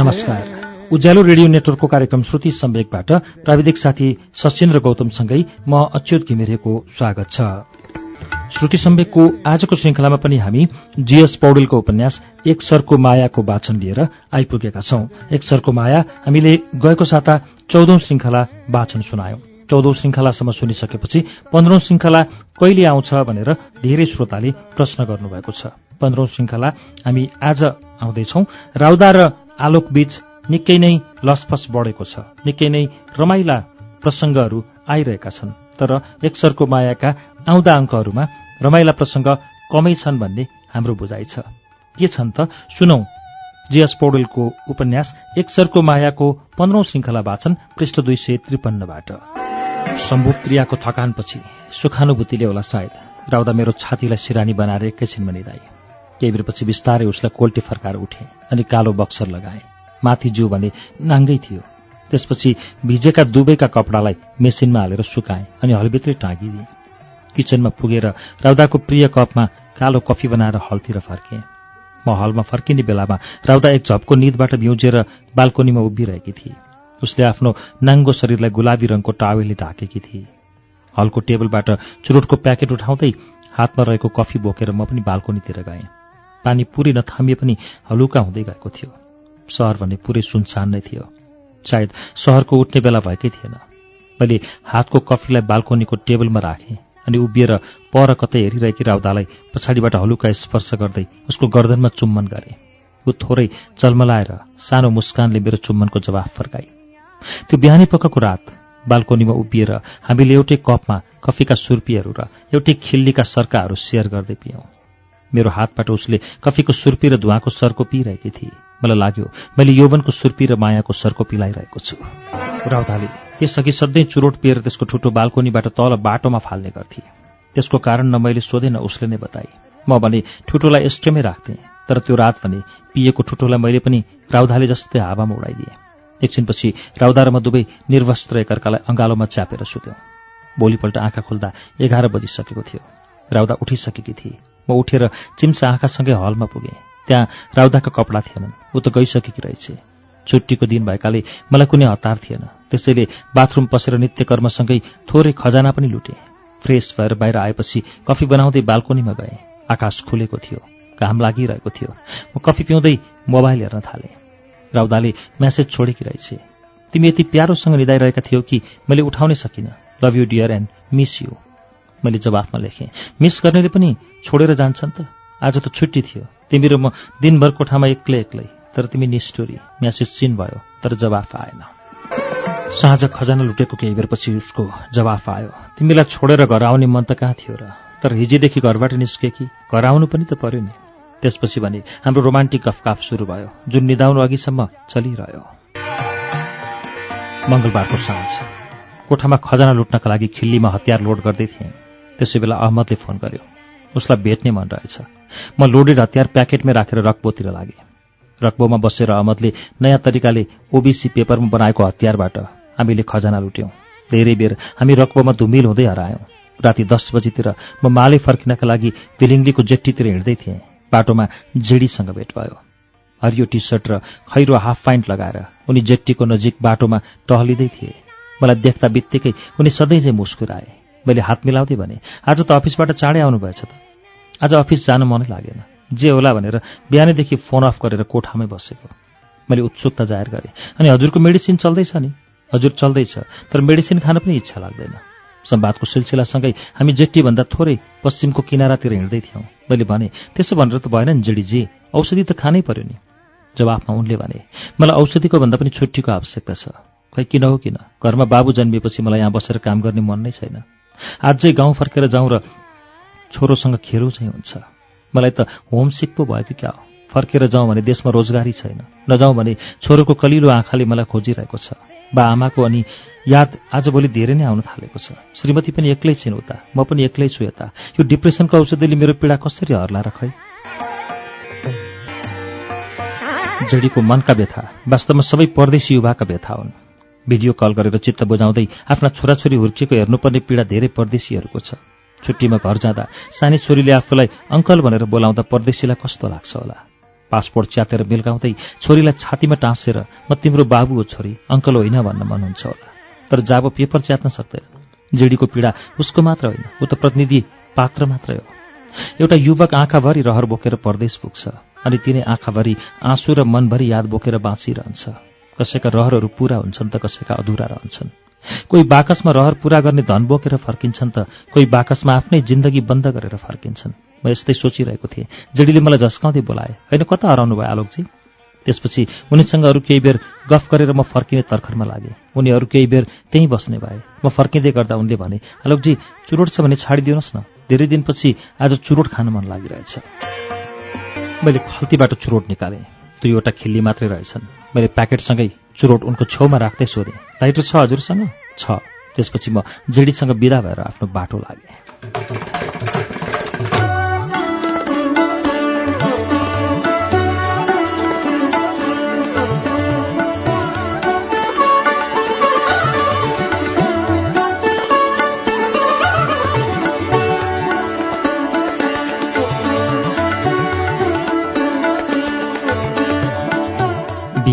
नमस्कार। उज्यालो रेडियो नेटवर्कको कार्यक्रम श्रुति सम्वेकबाट प्राविधिक साथी सशेन्द्र गौतमसँगै म अच्युत घिमिरेको स्वागत छ। श्रुति सम्वेकको आजको श्रृंखलामा पनि हामी जीएस पौडेलको उपन्यास एक सरको मायाको वाचन लिएर आइपुगेका छौं। एक सरको माया हामीले गएको साता चौधौं श्रृंखला वाचन सुनायौं। चौधौं श्रृंखलासम्म सुनिसकेपछि पन्ध्रौं श्रृंखला कहिले आउँछ भनेर धेरै श्रोताले प्रश्न गर्नुभएको छ। पन्ध्रौं श्रृंखला हामी आज आउँदैछौ। राउदा र आलोकबीच निकै नै लसफस बढेको छ। निकै नै रमाइला प्रसंगहरू आइरहेका छन्। तर एकसरको मायाका आउँदा अङ्कहरूमा रमाइला प्रसंग कमै छन् भन्ने हाम्रो बुझाइ छ। के छन् त? सुनौ। जीएस पौडेलको उपन्यास एकसरको मायाको पन्ध्रौं श्रृंखला वाचन पृष्ठ दुई सय त्रिपन्नबाट। सम्भोग क्रियाको थकानपछि सुखानुभूतिले होला सायद। राउदा मेरो छातीलाई सिरानी बनाएर एकैछिनमा निधाए केही बेरपछि बिस्तारै उसलाई कोल्टी फर्काएर उठे अनि कालो बक्सर लगाए। माथि जिउ भने नाङ्गै थियो। त्यसपछि भिजेका दुवैका कपडालाई मेसिनमा हालेर सुकाए अनि हलभित्रै टाँगिदिए। किचनमा पुगेर राउदाको प्रिय कपमा कालो कफी बनाएर हलतिर फर्केँ। म हलमा फर्किने बेलामा राउदा एक झपको निदबाट भ्युजेर बाल्कोनीमा उभिरहेकी थिए। उसले आफ्नो नाङ्गो शरीरलाई गुलाबी रङको टावेलले ढाकेकी थिए। हलको टेबलबाट चुरोटको प्याकेट उठाउँदै हातमा रहेको कफी बोकेर म पनि बाल्कोनीतिर गएँ। पानी पुरै नथामिए पनि हलुका हुँदै गएको थियो। सहर भने पुरै सुनसान नै थियो। सायद सहरको उठ्ने बेला भएकै थिएन। मैले हातको कफीलाई बाल्कोनीको टेबलमा राखेँ अनि उभिएर पर कतै हेरिरहेकी राउदालाई पछाडिबाट हलुका स्पर्श गर्दै उसको गर्दनमा चुम्बन गरे। ऊ थोरै चलमलाएर सानो मुस्कानले मेरो चुम्बनको जवाफ फर्काई। त्यो बिहानी पक्कको रात बाल्कोनीमा उभिएर हामीले एउटै कपमा कफीका सुर्पीहरू र एउटै खिल्लीका सर्काहरू सेयर गर्दै पियौँ। मेरो हातबाट उसले कफीको सुर्पी र धुवाको सर्को पिइरहेकी थिए। मलाई लाग्यो मैले यौवनको सुर्पी र मायाको सर्को पिलाइरहेको छु। राउदाले त्यसअघि सधैँ चुरोट पिएर त्यसको ठुटो बाल्कोनीबाट तल बाटोमा फाल्ने गर्थे। त्यसको कारण न मैले सोधेन उसले नै बताए। म भने ठुटोलाई एस्ट्रेमै राख्थेँ तर त्यो रात भने पिएको ठुटोलाई मैले पनि राउधाले जस्तै हावामा उडाइदिएँ। एकछिनपछि राउदा र म दुवै निर्वस्त्र एकअर्कालाई अँगालोमा च्यापेर सुत्यौँ। भोलिपल्ट आँखा खोल्दा एघार बजिसकेको थियो। राउदा उठिसकेकी थिए। म उठेर चिम्सा आँखासँगै हलमा पुगेँ। त्यहाँ राउदाका कपडा थिएनन्। ऊ त गइसकेकी रहेछ। छुट्टीको दिन भएकाले मलाई कुनै हतार थिएन। त्यसैले बाथरूम पसेर नित्यकर्मसँगै थोरै खजाना पनि लुटे। फ्रेस भएर बाहिर आएपछि कफी बनाउँदै बाल्कोनीमा गएँ। आकाश खुलेको थियो। घाम लागिरहेको थियो। म कफी पिउँदै मोबाइल हेर्न थालेँ। राउदाले म्यासेज छोडेकी रहेछ। तिमी यति प्यारोसँग निधाइरहेका थियौ कि मैले उठाउनै सकिनँ। Love you dear and miss you मैले जवाफमा लेखेँ। मिस गर्नेले पनि छोडेर जान्छन् त। आज त छुट्टी थियो। तिमी र म दिनभर कोठामा एक्लै एक्लै तर तिमी निष्ठोरी म्यासेज चिन भयो तर जवाफ आएन। साँझ खजाना लुटेको केही बेरपछि उसको जवाफ आयो। तिमीलाई छोडेर घर आउने मन त कहाँ थियो र? तर हिजोदेखि घरबाट निस्के कि? घर आउनु पनि त पर्यो नि। त्यसपछि भने हाम्रो रोमान्टिक गफकाफ सुरु भयो जुन निधाउनु अघिसम्म चलिरह्यो। मङ्गलबारको साँझ। कोठामा खजाना लुट्नका लागि खिल्लीमा हतियार लोड गर्दै थिएँ। त्यसै बेला अहमदले फोन गर्यो। उसलाई भेट्ने मन रहेछ। म लोडेड हतियार प्याकेटमै राखेर रक्बोतिर लागेँ। रक्बोमा बसेर अहमदले नयाँ तरिकाले ओबिसी पेपरमा बनाएको हतियारबाट हामीले खजाना लुट्यौँ। धेरै बेर हामी रक्बोमा धुमिल हुँदै हरायौँ। राति दस बजीतिर म माले फर्किनका लागि पिलिङ्गलीको जेट्टीतिर हिँड्दै थिएँ। बाटोमा जेडीसँग भेट भयो। हरियो टी सर्ट र खैरो हाफ पाइन्ट लगाएर उनी जेट्टीको नजिक बाटोमा टहलिँदै थिए। मलाई देख्दा बित्तिकै उनी सधैँ चाहिँ मुस्कुराए। मैले हात मिलाउँदै भने आज त अफिसबाट चाँडै आउनुभएछ त। आज अफिस जान मनै लागेन। जे होला भनेर बिहानैदेखि फोन अफ गरेर कोठामै बसेको। मैले उत्सुकता जाहेर गरेँ। अनि हजुरको मेडिसिन चल्दैछ नि। हजुर चल्दैछ। तर मेडिसिन खान पनि इच्छा लाग्दैन। सम्वादको सिलसिलासँगै हामी जेट्टीभन्दा थोरै पश्चिमको किनारातिर हिँड्दै थियौँ। मैले भने त्यसो भनेर त भएन नि जेडीजी। औषधि त खानै पर्यो नि। जवाफमा उनले भने मलाई औषधिको भन्दा पनि छुट्टीको आवश्यकता छ। खै किन हो किन? घरमा बाबु जन्मिएपछि मलाई यहाँ बसेर काम गर्ने मन नै छैन। अझै गाउँ फर्केर जाउँ र छोरोसँग खेरौँ चाहिँ हुन्छ। मलाई त होमसिक पो भयो कि क्या हो? फर्केर जाउँ भने देशमा रोजगारी छैन। नजाउँ भने छोरोको कलिलो आँखाले मलाई खोजिरहेको छ। बा आमाको अनि याद आजभोलि धेरै नै आउन थालेको छ। श्रीमती पनि एक्लै छिन् उता। म पनि एक्लै छु यता। यो डिप्रेसनको औषधिले मेरो पीडा कसरी हर्ला र खै? जेडीको मनका व्यथा। वास्तवमा सबै परदेशी युवाका व्यथा हुन्। भिडियो कल गरेर चित्त बुझाउँदै आफ्ना छोराछोरी हुर्किएको हेर्नुपर्ने पीडा धेरै परदेशीहरूको छ। छुट्टीमा घर जाँदा सानी छोरीले आफूलाई अङ्कल भनेर बोलाउँदा परदेशीलाई कस्तो लाग्छ होला? पासपोर्ट च्यातेर बेलगाउँदै छोरीलाई छातीमा टाँसेर म तिम्रो बाबु हो छोरी अङ्कल होइन भन्न मन हुन्छ होला। तर जाबो पेपर च्यात्न सक्दैन। जेडीको पीडा उसको मात्र होइन ऊ त प्रतिनिधि पात्र मात्रै हो। एउटा युवक आँखाभरि रहर बोकेर परदेश पुग्छ अनि तिनै आँखाभरि आँसु र मनभरि याद बोकेर बाँचिरहन्छ। कसैका रहरहरू पूरा हुन्छन् त कसैका अधुरा रहन्छन्। कोही बाकसमा रहर पूरा गर्ने धन बोकेर फर्किन्छन् त कोही बाकसमा आफ्नै जिन्दगी बन्द गरेर फर्किन्छन्। म यस्तै सोचिरहेको थिएँ। जेडीले मलाई झस्काउँदै बोलाए होइन कता हराउनु भयो आलोकजी? त्यसपछि उनीसँग अरू केही बेर गफ गरेर म फर्किने तर्खरमा लागे। उनी अरू केही बेर त्यहीँ बस्ने भए। म फर्किँदै गर्दा उनले भने आलोकजी चुरोट छ भने छाडिदिनुहोस् न। धेरै दिनपछि आज चुरोट खान मन लागिरहेछ। मैले खल्तीबाट चुरोट निकालेँ। दुईवटा खिल्ली मात्रै रहेछन्। मैले प्याकेटसँगै चुरोट उनको छेउमा राख्दै सोधेँ टाइटो छ हजुरसँग? छ। त्यसपछि म जेडीसँग बिदा भएर आफ्नो बाटो लागेँ।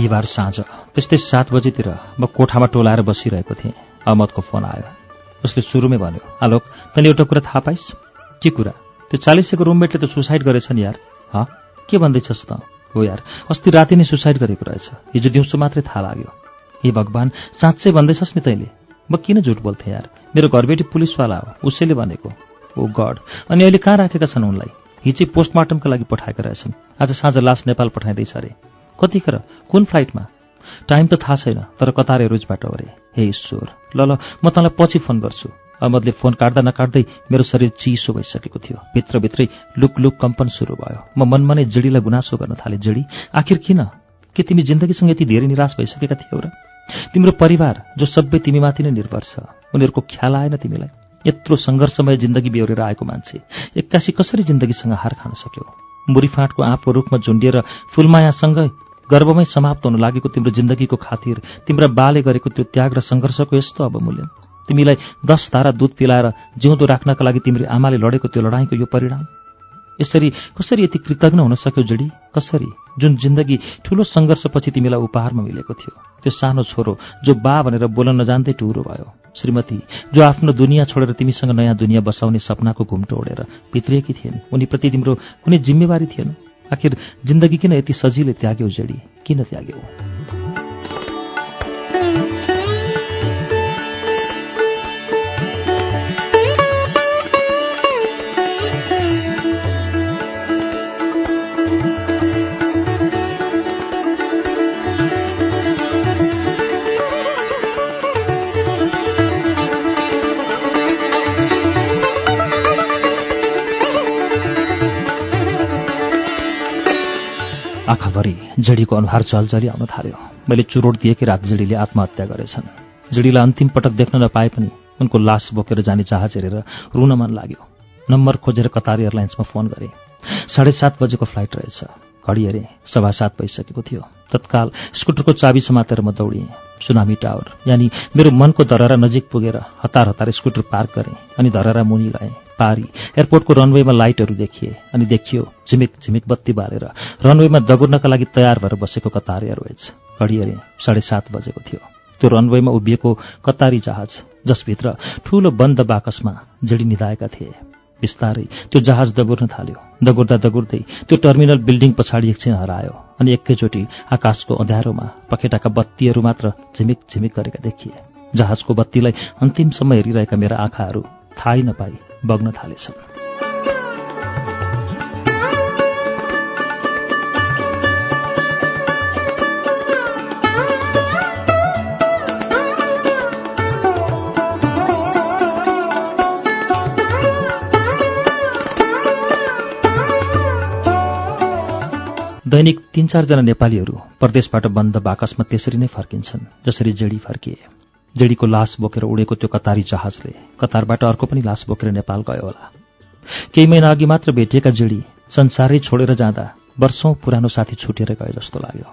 बिहिबार साँझ त्यस्तै सात बजीतिर म कोठामा टोलाएर बसिरहेको थिएँ। अहमदको फोन आयो। उसले सुरुमै भन्यो आलोक तैँले एउटा कुरा थाहा पाइस्? के कुरा? त्यो चालिसेको रुममेटले त सुसाइड गरेछ नि यार। ह? के भन्दैछस् त? हो यार अस्ति राति नै सुसाइड गरेको रहेछ। हिजो दिउँसो मात्रै थाहा लाग्यो। हे भगवान् साँच्चै भन्दैछस् नि तैँले? म किन झुट बोल्थेँ यार? मेरो घरबेटी पुलिसवाला हो उसैले भनेको। ओ गड अनि अहिले कहाँ राखेका छन् उनलाई? हिजै पोस्टमार्टमका लागि पठाएका रहेछन्। आज साँझ लास नेपाल पठाइँदैछ अरे। कतिखेर कुन फ्लाइटमा? टाइम त थाहा छैन तर कतार एरोजबाट अरे हे ईश्वर ल ल म तँलाई पछि फोन गर्छु। अहमदले फोन काट्दा नकाट्दै मेरो शरीर चिसो भइसकेको थियो। भित्रभित्रै लुक लुक कम्पन सुरु भयो। म मनमा नै जिडीलाई गुनासो गर्न थालेँ जिडी। आखिर किन? के तिमी जिन्दगीसँग यति धेरै निराश भइसकेका थियौ र? तिम्रो परिवार जो सबै तिमीमाथि नै निर्भर छ उनीहरूको ख्याल आएन तिमीलाई। यत्रो सङ्घर्षमय जिन्दगी बेहोरेर आएको मान्छे एक्कासी कसरी जिन्दगीसँग हार खान सक्यो? मुरीफाँटको आँपको रूखमा झुन्डिएर फुलमायासँगै गर्वमै समाप्त हुन लागेको तिम्रो जिन्दगीको खातिर तिम्रा बाले गरेको त्यो त्याग र सङ्घर्षको यस्तो अब मूल्य तिमीलाई दस धारा दुध पिलाएर जिउँदो राख्नका लागि तिम्रो आमाले लडेको त्यो लडाईँको यो परिणाम? यसरी कसरी यति कृतज्ञ हुन सक्यो जडी? कसरी? जुन जिन्दगी ठूलो सङ्घर्षपछि तिमीलाई उपहारमा मिलेको थियो। त्यो सानो छोरो जो बा भनेर बोल्न नजान्दै टुरो भयो। श्रीमती जो आफ्नो दुनियाँ छोडेर तिमीसँग नयाँ दुनियाँ बसाउने सपनाको घुम्टो ओढेर भित्रिएकी थिइन् उनीप्रति तिम्रो कुनै जिम्मेवारी थिएन? आखिर जिन्दगी किन यति सजिलै त्याग्यौ जेडी? किन त्याग्यौ? आँखाभरि जेडीको अनुहार जलजली आउन थाल्यो। मैले चुरोट दिएकी रात जेडीले आत्महत्या गरेछन्। जेडीलाई अन्तिम पटक देख्न नपाए पनि उनको लास बोकेर जाने जहाज हेरेर रुन मन लाग्यो। नम्बर खोजेर कतार एयरलाइन्समा फोन गरेँ। साढे सात बजेको फ्लाइट रहेछ। घडी हेरेँ सभा सात भइसकेको थियो। तत्काल स्कुटरको चाबी समातेर म दौडिएँ। सुनामी टावर यानि मेरो मनको धरहरा नजिक पुगेर हतार हतार स्कुटर पार्क गरेँ अनि धरहरा मुनि गएँ पारी एयरपोर्टको रनवेमा लाइटहरू देखिए अनि देखियो झिमिक झिमिक बत्ती बालेर रनवेमा दगुर्नका लागि तयार भएर बसेको कतार एयरवेज। घडी हेरेँ साढे सात बजेको थियो। त्यो रनवेमा उभिएको कतारी जहाज जसभित्र ठूलो बन्द बाकसमा जेडी निधाएका थिए। बिस्तारै त्यो जहाज दगुर्न थाल्यो। दगुर्दा दगुर्दै त्यो टर्मिनल बिल्डिङ पछाडि एकछिन हरायो अनि एकैचोटि आकाशको अँध्यारोमा पखेटाका बत्तीहरू मात्र झिमिक झिमिक गरेका देखिए। जहाजको बत्तीलाई अन्तिमसम्म हेरिरहेका मेरा आँखाहरू थाहै नपाई। बग्न थालेछन्। दैनिक तीन चारजना नेपालीहरू परदेशबाट बन्द बाकसमा त्यसरी नै फर्किन्छन् जसरी जेडी फर्किए। जेडीको लास बोकेर उडेको त्यो कतारी जहाजले। कतारबाट अर्को पनि लास बोकेर नेपाल गयो होला। केही महिना अघि मात्र भेटिएका जेडी संसारै छोडेर जाँदा वर्षौं पुरानो साथी छुटेर गए जस्तो लाग्यो।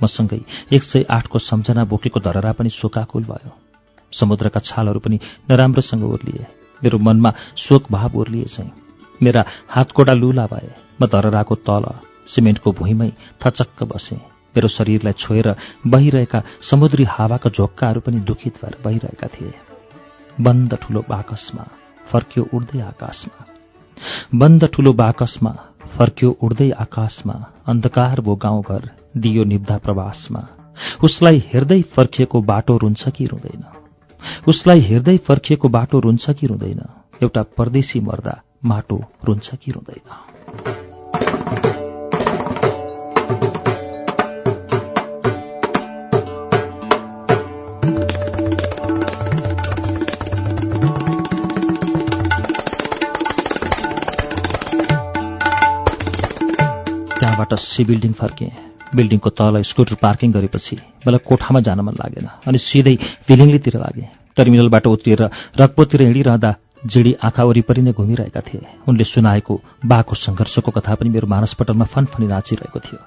मसँगै एक सय आठको सम्झना बोकेको धरहरा पनि शोकाकुल भयो। समुद्रका छालहरू पनि नराम्रोसँग उर्लिए। मेरो मनमा शोक भाव उर्लिए चाहिँ मेरा हातकोडा लुला भए। म धरहराको तल सिमेन्टको भुइँमै थचक्क बसे। मेरो शरीरलाई छोएर बहिरहेका समुद्री हावाका झोक्काहरू पनि दुखित भएर बहिरहेका थिए। बन्द ठुलो बाकसमा फर्क्यो उड्दै आकाशमा। बन्द ठुलो बाकसमा फर्क्यो उड्दै आकाशमा। अन्धकार भो गाउँघर दियो निब्दा प्रवासमा। उसलाई हेर्दै फर्किएको बाटो रुन्छ कि रुँदैन? उसलाई हेर्दै फर्किएको बाटो रुन्छ कि रुँदैन? एउटा परदेशी मर्दा माटो रुन्छ कि रुँदैन? त्यहाँबाट सी बिल्डिङ फर्केँ। बिल्डिङको तल स्कुटर पार्किङ गरेपछि मलाई कोठामा जान मन लागेन अनि सिधै फिलिङलीतिर लागे। टर्मिनलबाट उत्रिएर रक्पोतिर हिँडिरहँदा जिडी आँखा वरिपरि नै घुमिरहेका थिए। उनले सुनाएको बाको सङ्घर्षको कथा पनि मेरो मानसपटलमा फनफनी नाचिरहेको थियो।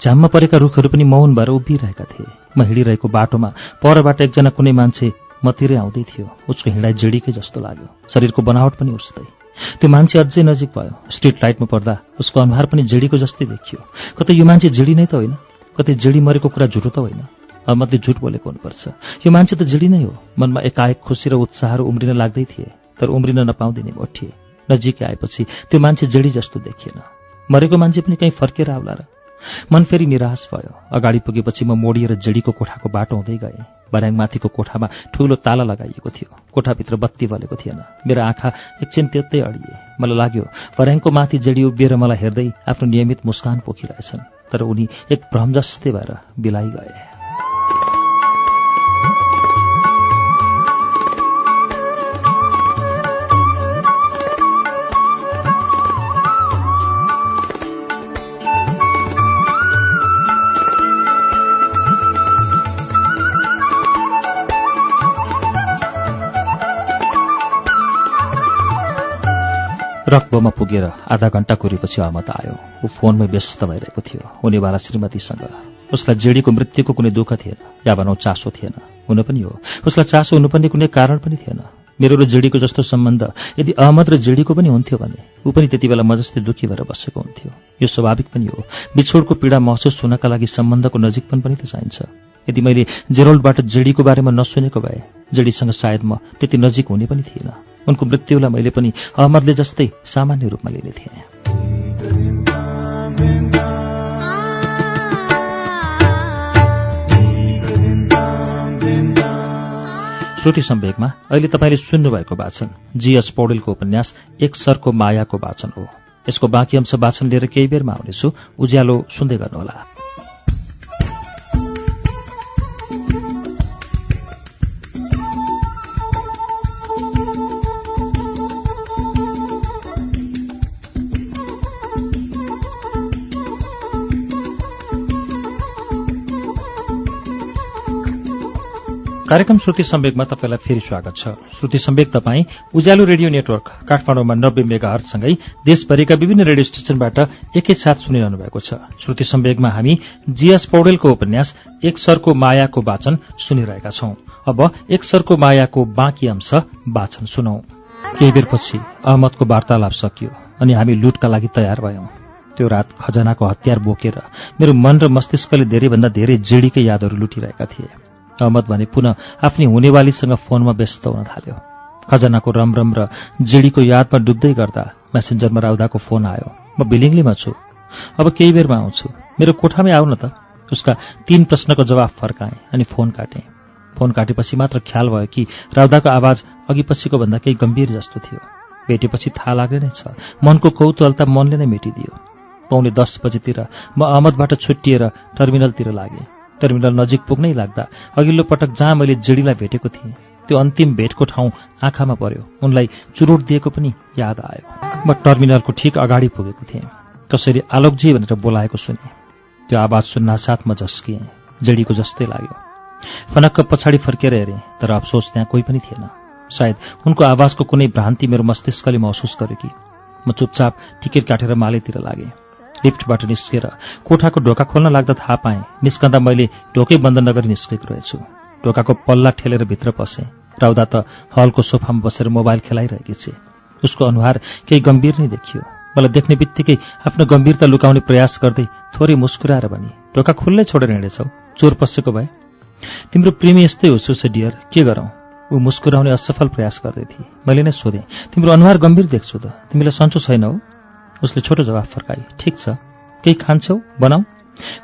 झ्याममा परेका रुखहरू पनि मौन भएर उभिरहेका थिए। म हिँडिरहेको बाटोमा परबाट एकजना कुनै मान्छे मतिरै आउँदै थियो। उसको हिँडाइ जिडीकै जस्तो लाग्यो। शरीरको बनावट पनि उस्तै। त्यो मान्छे अझै नजिक भयो। स्ट्रिट लाइटमा पर्दा उसको अनुहार पनि जिडीको जस्तै देखियो। कतै यो मान्छे जिडी नै त होइन। कतै जिडी मरेको कुरा झुटो त होइन। अहमदले झुट बोलेको हुनुपर्छ। यो मान्छे त जिडी नै हो। मनमा एकाएक खुसी र उत्साहहरू उम्रिन लाग्दै थिए तर उम्रिन नपाउँदिने मोठिए नजिकै आएपछि त्यो मान्छे जेडी जस्तो देखिएन। मरेको मान्छे पनि कहीँ फर्केर आउला र मन फेरि निराश भयो। अगाडि पुगेपछि म मोडिएर जेडीको कोठाको बाटो हुँदै गएँ। बर्याङमाथिको कोठामा ठूलो ताला लगाइएको थियो। कोठाभित्र बत्ती बलेको थिएन। मेरो आँखा एकछिन त्यतै अडिए। मलाई लाग्यो बर्याङको माथि जेडी उभिएर मलाई हेर्दै आफ्नो नियमित मुस्कान पोखिरहेछन्। तर उनी एक भ्रम जस्तै भएर बिलाइ गए। रकबोमा पुगेर आधा घण्टा कुरेपछि अहमद आयो। ऊ फोनमै व्यस्त भइरहेको थियो। हुनेवाला श्रीमतीसँग उसलाई जेडीको मृत्युको कुनै दुःख थिएन या भनौँ चासो थिएन। हुन पनि हो। उसलाई चासो हुनुपर्ने कुनै कारण पनि थिएन। मेरो र जेडीको जस्तो सम्बन्ध यदि अहमद र जेडीको पनि हुन्थ्यो भने ऊ पनि त्यति बेला म जस्तै दुःखी भएर बसेको हुन्थ्यो। यो स्वाभाविक पनि हो। बिछोडको पीडा महसुस हुनका लागि सम्बन्धको नजिकपन पनि त चाहिन्छ। यदि मैले जेरोल्डबाट जेडीको बारेमा नसुनेको भए जेडीसँग सायद म त्यति नजिक हुने पनि थिएन। उनको मृत्युलाई मैले पनि अहमदले जस्तै सामान्य रूपमा लिने थिएँ। श्रुति सम्वेकमा अहिले तपाईँले सुन्नुभएको वाचन जीएस पौडेलको उपन्यास एक सरको मायाको वाचन हो। यसको बाँकी अंश वाचन लिएर केही बेरमा आउनेछु। उज्यालो सुन्दै गर्नुहोला। कार्यक्रम श्रुति सम्वेकमा तपाईँलाई फेरि स्वागत छ। श्रुति सम्वेक तपाईँ उज्यालो रेडियो नेटवर्क काठमाडौँमा नब्बे मेगा हर्टसँगै देशभरिका विभिन्न रेडियो स्टेशनबाट एकैसाथ सुनिरहनु भएको छ। श्रुति सम्वेकमा हामी जीएस पौडेलको उपन्यास एक सरको मायाको वाचन सुनिरहेका छौं। अब एक सरको मायाको बाँकी अंश वाचन सुनौ। केही बेरपछि अहमदको वार्तालाप सकियो अनि हामी लुटका लागि तयार भयौं। त्यो रात खजनाको हतियार बोकेर मेरो मन र मस्तिष्कले धेरैभन्दा धेरै जेडीकै यादहरू लुटिरहेका थिए। अहमद भने पुनः आफ्नै हुनेवालीसँग फोनमा व्यस्त हुन थाल्यो। खजनाको रमरम र जिडीको यादमा डुब्दै गर्दा मेसेन्जरमा राउदाको फोन आयो। म बिलिङलीमा छु। अब केही बेरमा आउँछु। मेरो कोठामै आऊ न त। उसका तीन प्रश्नको जवाफ फर्काएँ अनि फोन काटेँ। फोन काटेपछि मात्र ख्याल भयो कि राउदाको आवाज अघि पछिको भन्दा केही गम्भीर जस्तो थियो। भेटेपछि थाहा लाग्ने नै छ। मनको कौतूहलता मनले नै मेटिदियो। पौने दस बजेतिर म अहमदबाट छुट्टिएर टर्मिनलतिर लागेँ। टर्मिनल नजिक पुग्नै लाग्दा अघिल्लो पटक जहाँ मैले जेडीलाई भेटेको थिएँ त्यो अन्तिम भेटको ठाउँ आँखामा पर्यो। उनलाई चुरोट दिएको पनि याद आयो। म टर्मिनलको ठिक अगाडि पुगेको थिएँ। कसरी आलोकजी भनेर बोलाएको सुने। त्यो आवाज सुन्न साथ म झस्किएँ। जेडीको जस्तै लाग्यो। फनक्क पछाडि फर्केर हेरेँ तर अफसोस त्यहाँ कोही पनि थिएन। सायद उनको आवाजको कुनै भ्रान्ति मेरो मस्तिष्कले महसुस गर्यो कि। म चुपचाप टिकट काटेर मालेतिर लागेँ। लिफ्टबाट निस्केर कोठाको ढोका खोल्न लाग्दा थाहा पाएँ निस्कँदा मैले ढोकै बन्द नगरी निस्केको रहेछु। ढोकाको पल्ला ठेलेर भित्र पसेँ राउदा त हलको सोफामा बसेर मोबाइल खेलाइरहेकी छे उसको अनुहार केही गम्भीर नै देखियो। मलाई देख्ने बित्तिकै आफ्नो गम्भीरता लुकाउने प्रयास गर्दै थोरै मुस्कुराएर भने ढोका खुल्लै छोडेर हिँडेछौ चोर पसेको भए? तिम्रो प्रेमी यस्तै हो सुसे डियर के गरौँ? ऊ मुस्कुराउने असफल प्रयास गर्दै थिए। मैले नै सोधेँ तिम्रो अनुहार गम्भीर देख्छु त तिमीलाई सन्चो छैन उसले छोटो जवाफ फर्काए ठिक छ। केही खान्छौ? बनाऊ।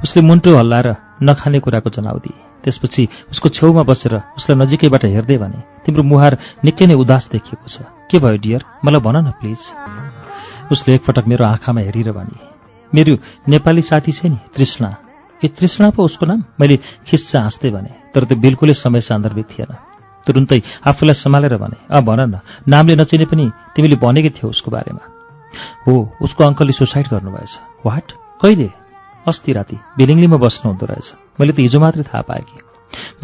उसले मुन्टो हल्लाएर नखाने कुराको जनाउ दिए। त्यसपछि उसको छेउमा बसेर उसलाई नजिकैबाट हेर्दै भने तिम्रो मुहार निकै नै उदास देखिएको छ। के भयो डियर? मलाई भन न प्लिज उसले एकपटक मेरो आँखामा हेरेर भने मेरो नेपाली साथी छ नि तृष्णा। के तृष्णा पो उसको नाम मैले खिस्सा हाँस्दै भने तर त्यो बिल्कुलै समय सान्दर्भिक थिएन। तुरुन्तै आफूलाई सम्हालेर भने अँ भन न। नामले नचिने पनि तिमीले भनेकै थियौ उसको बारेमा। हो उसको अङ्कलले सुसाइड गर्नुभएछ। वाट कहिले? अस्ति राति। बिलिङलीमा बस्नु हुँदो रहेछ। मैले त हिजो मात्रै थाहा पाएँ कि।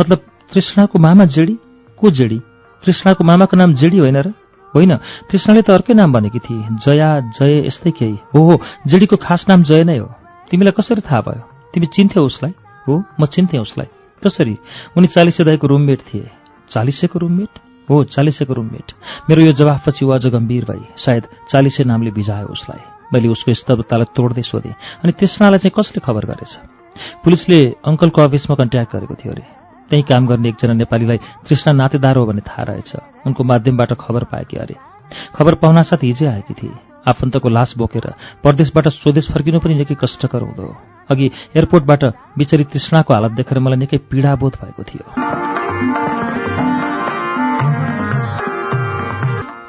मतलब तृष्णाको मामा जेडी? को जेडी? तृष्णाको मामाको नाम जेडी होइन र? होइन। तृष्णाले त अर्कै नाम भनेकी थिए। जया जय यस्तै केही। हो हो जेडीको खास नाम जय नै हो। तिमीलाई कसरी थाहा भयो? तिमी चिन्थ्यौ उसलाई? हो म चिन्थेँ उसलाई। कसरी? उनी चालिसे दाईको रुममेट थिए। चालिसेको रुममेट हो चालिसेको रुममेट मेरो यो जवाफपछि ऊ अझ गम्भीर भई सायद चालिसे नामले भिजायो उसलाई। मैले उसको स्तब्धतालाई तोड्दै सोधेँ अनि तृष्णालाई चाहिँ कसले खबर गरेछ? पुलिसले अङ्कलको अफिसमा कन्ट्याक्ट गरेको थियो अरे। त्यहीँ काम गर्ने एकजना नेपालीलाई तृष्णा नातेदार हो भन्ने थाहा रहेछ। उनको माध्यमबाट खबर पाएकी अरे। खबर पाउनासाथ हिजै आएकी थिए। आफन्तको लास बोकेर परदेशबाट स्वदेश फर्किनु पनि निकै कष्टकर हुँदो अघि एयरपोर्टबाट बिचरी तृष्णाको हालत देखेर मलाई निकै पीडाबोध भएको थियो।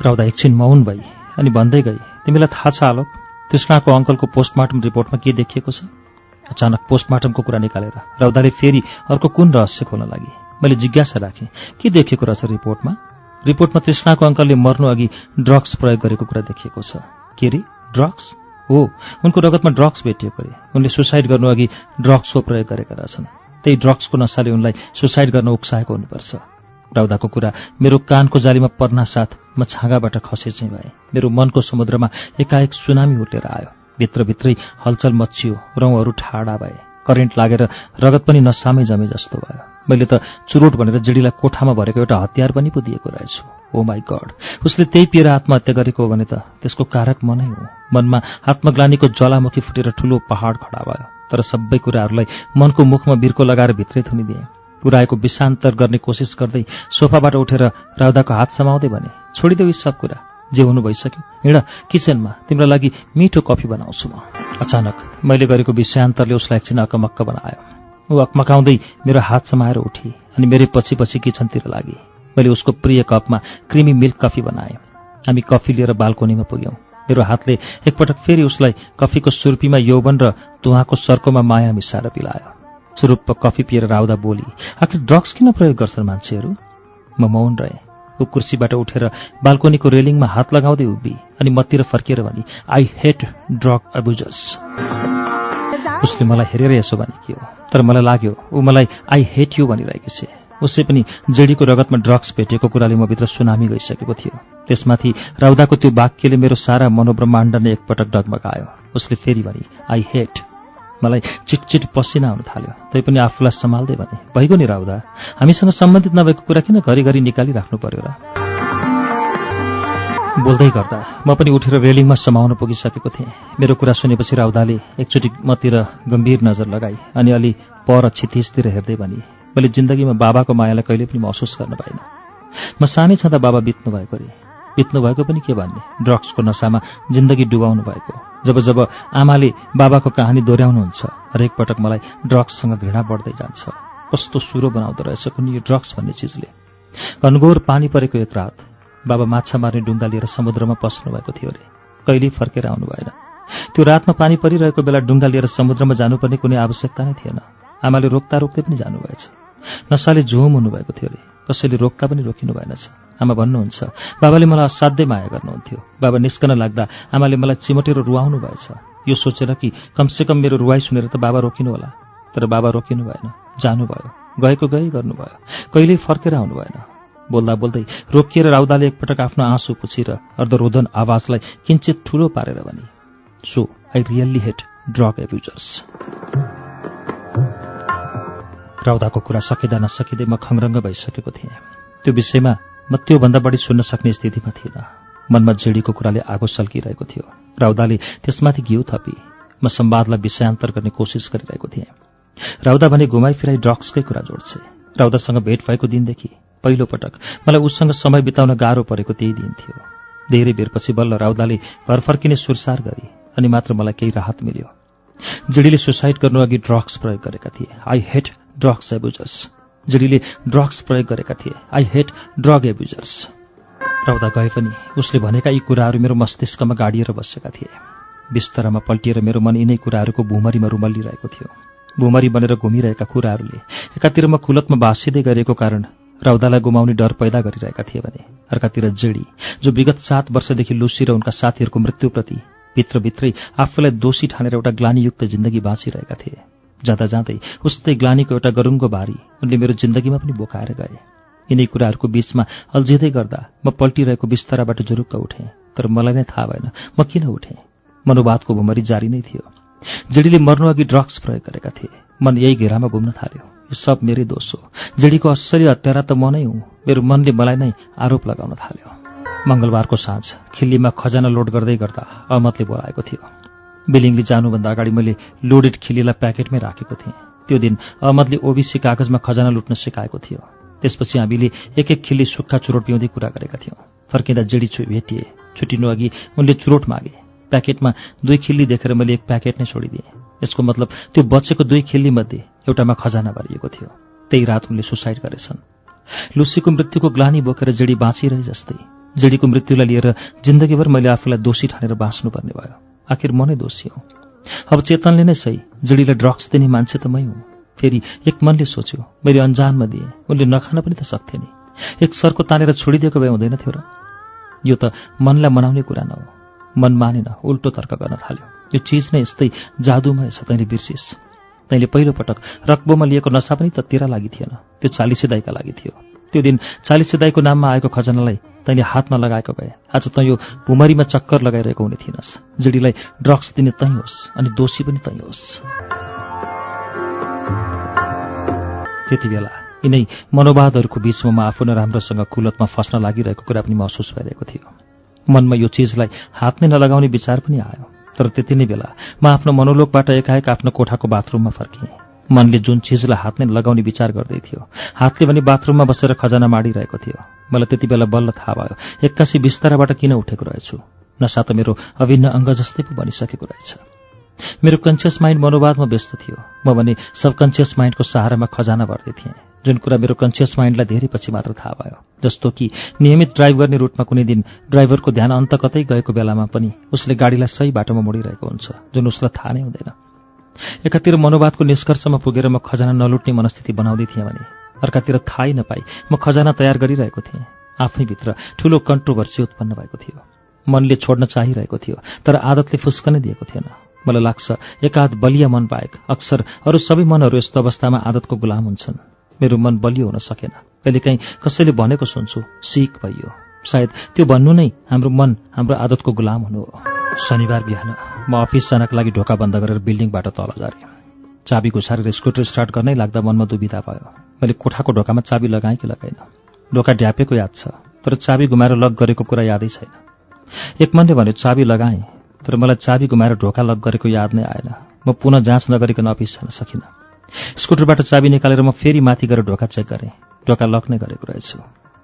राउदा एकछिन मौन भई अनि भन्दै गई तिमीलाई थाहा छ आलोक तृष्णाको अङ्कलको पोस्टमार्टम रिपोर्टमा के देखिएको छ? अचानक पोस्टमार्टमको कुरा निकालेर राउदाले फेरि अर्को कुन रहस्य खोल्न लागि? मैले जिज्ञासा राखेँ के देखिएको रहेछ रिपोर्टमा रिपोर्टमा तृष्णाको अङ्कलले मर्नु अघि ड्रग्स प्रयोग गरेको कुरा देखिएको छ। के रे ड्रग्स हो उनको रगतमा ड्रग्स भेटिएको अरे। उनले सुसाइड गर्नु अघि ड्रग्सको प्रयोग गरेका रहेछन्। त्यही ड्रग्सको नसाले उनलाई सुसाइड गर्न उक्साएको हुनुपर्छ। राउदाको कुरा मेरो कानको जालीमा पर्ना साथ म छाँगाबाट खसे चाहिँ भए। मेरो मनको समुद्रमा एकाएक सुनामी उठेर आयो। भित्रभित्रै हलचल मचियो रौँहरू ठाडा भए। करेन्ट लागेर रगत पनि नसामै जमे जस्तो भयो। मैले त चुरोट भनेर जिडीलाई कोठामा भरेको एउटा हतियार पनि पो दिएको रहेछु। ओ माई गड उसले त्यही पिएर आत्महत्या गरेको हो भने त त्यसको कारक मनै हो। मनमा आत्मग्लानीको ज्वालामुखी फुटेर ठूलो पहाड खडा भयो। तर सबै कुराहरूलाई मनको मुखमा बिर्को लगाएर भित्रै थुनिदिएँ। पुराएको विषान्तर गर्ने कोसिस गर्दै सोफाबाट उठेर राउदाको हात समाउँदै भने छोडिदेऊ यी सब कुरा जे हुनु भइसक्यो। हिँड किचनमा तिम्रो लागि मिठो कफी बनाउँछु म। अचानक मैले गरेको विषयान्तरले उसलाई एकछिन अकमक्क बनायो। ऊ अकमकाउँदै मेरो हात समाएर उठी अनि मेरै पछि पछि किचनतिर लागे। मैले उसको प्रिय कपमा क्रिमी मिल्क कफी बनाएँ। हामी कफी लिएर बाल्कोनीमा पुग्यौँ। मेरो हातले एकपटक फेरि उसलाई कफीको सुर्पीमा यौवन र तुहाको सर्कोमा माया मिसाएर पिलायो। सुरूप कफी पिएर राउदा बोली आखिर ड्रग्स किन प्रयोग गर्छन् मान्छेहरू म मौन रहेँ। ऊ कुर्सीबाट उठेर बाल्कोनीको रेलिङमा हात लगाउँदै उभि अनि मतिर फर्किएर भनी आई हेट ड्रग अब्युजर्स उसले मलाई हेरेर यसो भनेकी तर मलाई लाग्यो ऊ मलाई आई हेट यु भनिरहेकी छे। उसै पनि जेडीको रगतमा ड्रग्स भेटेको कुराले म भित्र सुनामी गइसकेको थियो। त्यसमाथि राउदाको त्यो वाक्यले मेरो सारा मनोब्रह्माण्ड नै एकपटक डगमगायो। उसले फेरि भने आई हेट मलाई चिटचिट पसिना आउन थाल्यो। तैपनि आफूलाई सम्हाल्दै भने भइगयो नि राउदा हामीसँग सम्बन्धित नभएको कुरा किन घरिघरि निकालिराख्नु पर्यो र? बोल्दै गर्दा म पनि उठेर रेलिङमा समाउन पुगिसकेको थिएँ। मेरो कुरा सुनेपछि राउदाले एकचोटि मतिर गम्भीर नजर लगाई अनि अलि पर क्षितिजतिर हेर्दै भने मैले जिन्दगीमा बाबाको मायालाई कहिले पनि महसुस गर्न पाइनँ। म सानै छँदा बाबा बित्नु भएको अरे बित्नु भएको पनि के भन्ने? ड्रग्सको नसामा जिन्दगी डुबाउनु भएको। जब जब आमाले बाबाको कहानी दोहोऱ्याउनुहुन्छ हरेक पटक मलाई ड्रग्ससँग घृणा बढ्दै जान्छ। कस्तो सुरो बनाउँदो रहेछ कुनै यो ड्रग्स भन्ने चिजले। घनघोर पानी परेको एक रात बाबा माछा मार्ने डुङ्गा लिएर समुद्रमा पस्नु भएको थियो अरे। कहिल्यै फर्केर आउनु भएन। त्यो रातमा पानी परिरहेको बेला डुङ्गा लिएर समुद्रमा जानुपर्ने कुनै आवश्यकता नै थिएन। आमाले रोक्दा रोक्दै पनि जानुभएछ। नसाले झुम हुनुभएको थियो अरे। कसैले रोक्दा पनि रोकिनु भएनछ। आमा भन्नुहुन्छ बाबाले मलाई असाध्यै माया गर्नुहुन्थ्यो। बाबा निस्कन लाग्दा आमाले मलाई चिमटेर रुवाउनु भएछ। यो सोचेर कि कमसेकम मेरो रुवाई सुनेर त बाबा रोकिनु होला तर बाबा रोकिनु भएन जानुभयो। गएको गई गर्नुभयो। कहिल्यै फर्केर आउनु भएन। बोल्दा बोल्दै रोकिएर राउदाले एकपटक आफ्नो आँसु पुछेर अर्धरोधन आवाजलाई किञ्चित ठूलो पारेर भने so I really hate drug abusers राउदाको कुरा सकिँदा नसकिँदै म खङरङ्ग भइसकेको थिएँ। त्यो विषयमा म त्योभन्दा बढी सुन्न सक्ने स्थितिमा थिइनँ मनमा जेडीको कुराले आगो सल्किरहेको थियो राउदाले त्यसमाथि घिउ थपी। म सम्वादलाई विषयान्तर गर्ने कोसिस गरिरहेको थिएँ। राउदा भने घुमाइ फिराई ड्रग्सकै कुरा जोड्छे राउदासँग भेट भएको दिनदेखि पहिलो पटक मलाई उसँग समय बिताउन गाह्रो परेको त्यही दिन थियो। धेरै बेरपछि बल्ल राउदाले घर फर्किने सुरसार गरी अनि मात्र मलाई केही राहत मिल्यो। जिडीले सुसाइड गर्नु अघि ड्रग्स प्रयोग गरेका थिए। आई हेट ड्रग्स एब्युजर्स जिडीले ड्रग्स प्रयोग गरेका थिए। आई हेट ड्रग एब्युजर्स राउदा गए पनि उसले भनेका यी कुराहरू मेरो मस्तिष्कमा गाडिएर बसेका थिए। बिस्तरामा पल्टिएर मेरो मन यिनै कुराहरूको भुमरीमा रुमल्लिरहेको थियो। भुमरी बनेर घुमिरहेका कुराहरूले एकातिर म कुलतमा बासिँदै गरेको कारण राउदालाई गुमाउने डर पैदा गरिरहेका थिए भने अर्कातिर जेडी जो विगत सात वर्षदेखि लुसी र उनका साथीहरूको मृत्युप्रति भित्रभित्रै आफूलाई दोषी ठानेर एउटा ग्लानीयुक्त जिन्दगी बाँचिरहेका थिए। जाँदा जाँदै उस्तै ग्लानीको एउटा गरुङ्गो बारी उनले मेरो जिन्दगीमा पनि बोकाएर गए। यिनै कुराहरूको बीचमा अल्झिँदै गर्दा म पल्टिरहेको बिस्ताराबाट जुरुक्क उठेँ तर मलाई नै थाहा भएन म किन उठेँ? मनोवादको भुमरी जारी नै थियो। जेडीले मर्नु अघि ड्रग्स प्रयोग गरेका थिए। मन यही घेरामा घुम्न थाल्यो यो सब मेरै दोष हो। जेडीको असली हत्यारा त म नै हुँ मेरो मनले मलाई नै आरोप लगाउन थाल्यो। मङ्गलबारको साँझ खिल्लीमा खजाना लोड गर्दै गर्दा अहमदले बोलाएको थियो। बिलिङले जानुभन्दा अगाडि मैले लोडेड खिल्लीलाई प्याकेटमै राखेको थिएँ। त्यो दिन अहमदले ओबिसी कागजमा खजाना लुट्न सिकाएको थियो। त्यसपछि हामीले एक एक खिल्ली सुक्खा चुरोट पिउँदै कुरा गरेका थियौँ। फर्किँदा जेडी छु भेटिए। छुट्टिनु अघि उनले चुरोट मागे। प्याकेटमा दुई खिल्ली देखेर मैले एक प्याकेट नै छोडिदिएँ। यसको मतलब त्यो बचेको दुई खिल्लीमध्ये एउटामा खजाना भरिएको थियो। त्यही रात उनले सुसाइड गरेछन्। लुसीको मृत्युको ग्लानी बोकेर जेडी बाँचिरहे जस्तै। जेडीको मृत्युलाई लिएर जिन्दगीभर मैले आफूलाई दोषी ठानेर बाँच्नुपर्ने भयो। आखिर म नै दोषी हौ। अब चेतनले नै सही। जेडीलाई ड्रग्स दिने मान्छे त मै हुँ। फेरि एक मनले सोच्यो मैले अन्जानमा दिएँ। उनले नखान पनि त सक्थे नि। एक सरको तानेर छोडिदिएको भए हुँदैन थियो र। यो त मनलाई मनाउने कुरा न हो। मन मानेन उल्टो तर्क गर्न थाल्यो। यो चिज नै यस्तै जादुमय छ। तैँले बिर्सिस। तैँले पहिलो पटक रक्बोमा लिएको नसा पनि त तेरा लागि थिएन। त्यो चालिसे दाईका लागि थियो। त्यो दिन चालिसे दाईको नाममा आएको खजनालाई तैँले हातमा लगाएको भए। आज त यो भुमरीमा चक्कर लगाइरहेको हुने थिइनस्। जिडीलाई ड्रग्स दिने तै होस् अनि दोषी पनि तै होस्। त्यति बेला यिनै मनोवादहरूको बीचमा म आफू नराम्रोसँग कुलतमा फस्न लागिरहेको कुरा पनि महसुस भइरहेको थियो। मनमा यो चिजलाई हात नै नलगाउने विचार पनि आयो। तर त्यति नै बेला म आफ्नो मनोलोकबाट एकाएक आफ्नो कोठाको बाथरुममा फर्किएँ। मनले जुन चिजलाई हात लगाउने विचार गर्दै थियो। हातले भने बाथरुममा बसेर खजाना माडिरहेको थियो। मलाई त्यति बेला बल्ल थाहा भयो एक्कासी बिस्ताराबाट किन उठेको रहेछु? नसा त मेरो अभिन्न अङ्ग जस्तै पो बनिसकेको रहेछ। मेरो कन्सियस माइन्ड मनोवादमा व्यस्त थियो। म भने सबकन्सियस माइन्डको सहारामा खजाना भर्दै थिएँ। जुन कुरा मेरो कन्सियस माइन्डलाई धेरै पछि मात्र थाहा भयो जस्तो कि नियमित ड्राइभ गर्ने रुटमा कुनै दिन ड्राइभरको ध्यान अन्त कतै गएको बेलामा पनि उसले गाडीलाई सही बाटोमा मोडिरहेको हुन्छ जुन उसलाई थाहा नै हुँदैन। एकातिर मनोवादको निष्कर्षमा पुगेर म खजाना नलुट्ने मनस्थिति बनाउँदै थिएँ भने अर्कातिर थाहै नपाई म खजाना तयार गरिरहेको थिएँ। आफैभित्र ठूलो कन्ट्रोभर्सी उत्पन्न भएको थियो। मनले छोड्न चाहिरहेको थियो तर आदतले फुस्कनै दिएको थिएन। मलाई लाग्छ एकाध बलिया मन बाहेक अक्सर अरू सबै मनहरू यस्तो अवस्थामा आदतको गुलाम हुन्छन्। मेरो मन बलियो हुन सकेन। कहिलेकाहीँ कसैले भनेको सुन्छु सिक भइयो। सायद त्यो भन्नु नै हाम्रो मन हाम्रो आदतको गुलाम हुनु हो। शनिबार बिहान म अफिस जानका लागि ढोका बन्द गरेर बिल्डिङबाट तल झरेँ। चाबी घुसारेर स्कुटर स्टार्ट गर्नै लाग्दा मनमा दुविधा भयो। मैले कोठाको ढोकामा चाबी लगाएँ कि लगाइन। ढोका ढ्यापेको याद छ तर चाबी गुमाएर लक गरेको कुरा यादै छैन। एक मनले भन्यो चाबी लगाएँ तर मलाई चाबी गुमाएर ढोका लक गरेको याद नै आएन। म पुनः जाँच नगरिकन अफिस जान सकिनँ। स्कुटरबाट चाबी निकालेर म फेरि माथि गएर ढोका चेक गरेँ। ढोका लक नै गरेको रहेछु।